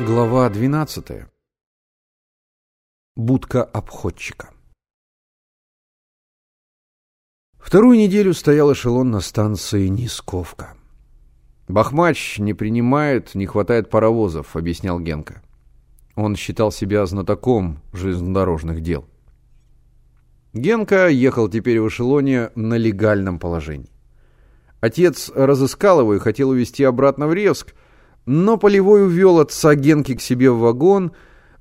Глава 12. Будка обходчика. Вторую неделю стоял эшелон на станции Нисковка. «Бахмач не принимает, не хватает паровозов», — объяснял Генка. Он считал себя знатоком железнодорожных дел. Генка ехал теперь в эшелоне на легальном положении. Отец разыскал его и хотел увезти обратно в Ревск, но Полевой увел отца Генки к себе в вагон.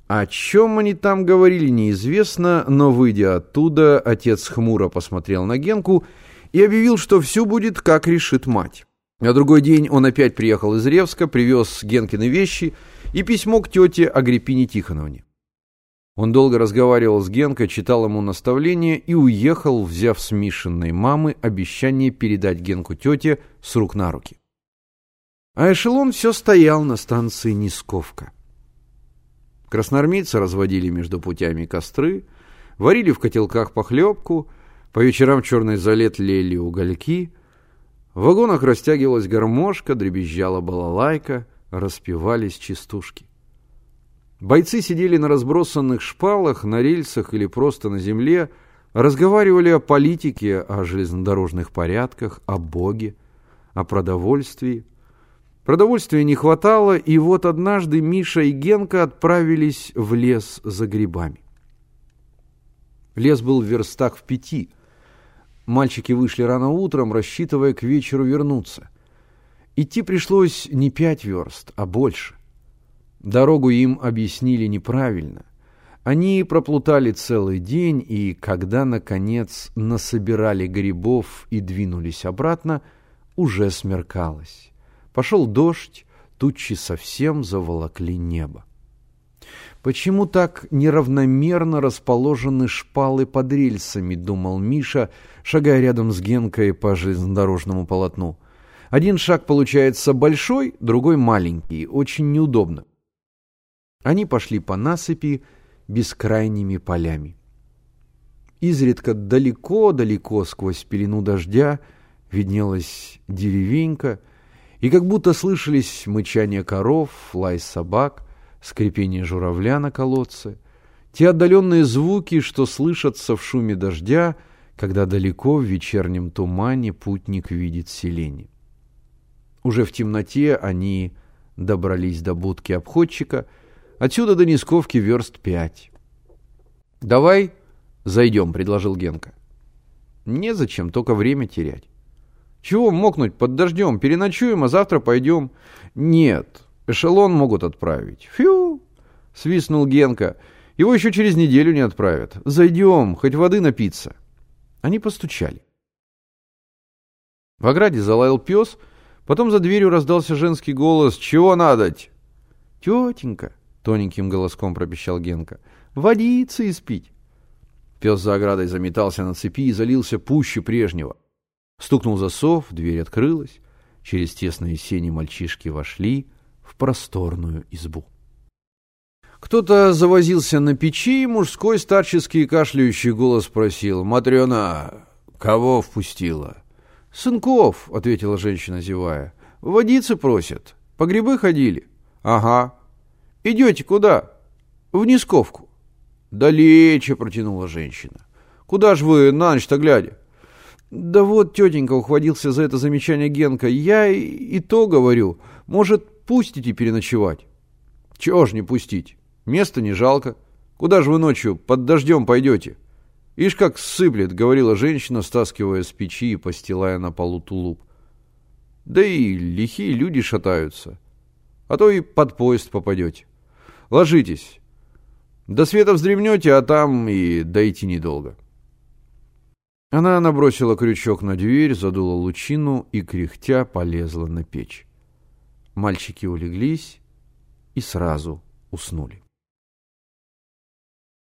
О чем они там говорили, неизвестно, но, выйдя оттуда, отец хмуро посмотрел на Генку и объявил, что все будет, как решит мать. На другой день он опять приехал из Ревска, привез Генкины вещи и письмо к тете Агриппине Тихоновне. Он долго разговаривал с Генкой, читал ему наставления и уехал, взяв с Мишиной мамы обещание передать Генку тете с рук на руки. А эшелон все стоял на станции Нисковка. Красноармейцы разводили между путями костры, варили в котелках похлебку, по вечерам черный залет лели угольки. В вагонах растягивалась гармошка, дребезжала балалайка, распевались частушки. Бойцы сидели на разбросанных шпалах, на рельсах или просто на земле, разговаривали о политике, о железнодорожных порядках, о Боге, о продовольствии, Продовольствия не хватало, и вот однажды Миша и Генка отправились в лес за грибами. Лес был в верстах в пяти. Мальчики вышли рано утром, рассчитывая к вечеру вернуться. Идти пришлось не пять верст, а больше. Дорогу им объяснили неправильно. Они проплутали целый день, и когда, наконец, насобирали грибов и двинулись обратно, уже смеркалось. Пошел дождь, тучи совсем заволокли небо. Почему так неравномерно расположены шпалы под рельсами, думал Миша, шагая рядом с Генкой по железнодорожному полотну. Один шаг получается большой, другой маленький, очень неудобно. Они пошли по насыпи бескрайними полями. Изредка далеко-далеко сквозь пелену дождя виднелась деревенька, и как будто слышались мычание коров, лай собак, скрипение журавля на колодце, те отдаленные звуки, что слышатся в шуме дождя, когда далеко в вечернем тумане путник видит селение. Уже в темноте они добрались до будки обходчика, отсюда до Нисковки верст пять. «Давай зайдем», — предложил Генка. «Незачем, только время терять». Чего мокнуть под дождем? Переночуем, а завтра пойдем. Нет, эшелон могут отправить. Фью, свистнул Генка. Его еще через неделю не отправят. Зайдем, хоть воды напиться. Они постучали. В ограде залаял пес, потом за дверью раздался женский голос. «Чего надоть?» «Тетенька», — тоненьким голоском пропищал Генка, — «водиться испить». Пес за оградой заметался на цепи и залился пуще прежнего. Стукнул засов, дверь открылась. Через тесные сени мальчишки вошли в просторную избу. Кто-то завозился на печи, и мужской старческий кашляющий голос спросил. «Матрена, кого впустила?» «Сынков», — ответила женщина, зевая. «Водицы просят. По грибы ходили?» «Ага». «Идете куда?» «В Нисковку». «Далече», — протянула женщина. «Куда ж вы на ночь-то глядя?» Да вот, тетенька, ухватился за это замечание Генка. Я и, и то говорю. Может, пустите переночевать? Чего ж не пустить? Места не жалко. Куда же вы ночью под дождем пойдете? Ишь как сыплет, говорила женщина, стаскивая с печи и постилая на полу тулуп. Да и лихие люди шатаются. А то и под поезд попадете. Ложитесь. До света вздремнете, а там и дойти недолго. Она набросила крючок на дверь, задула лучину и, кряхтя, полезла на печь. Мальчики улеглись и сразу уснули.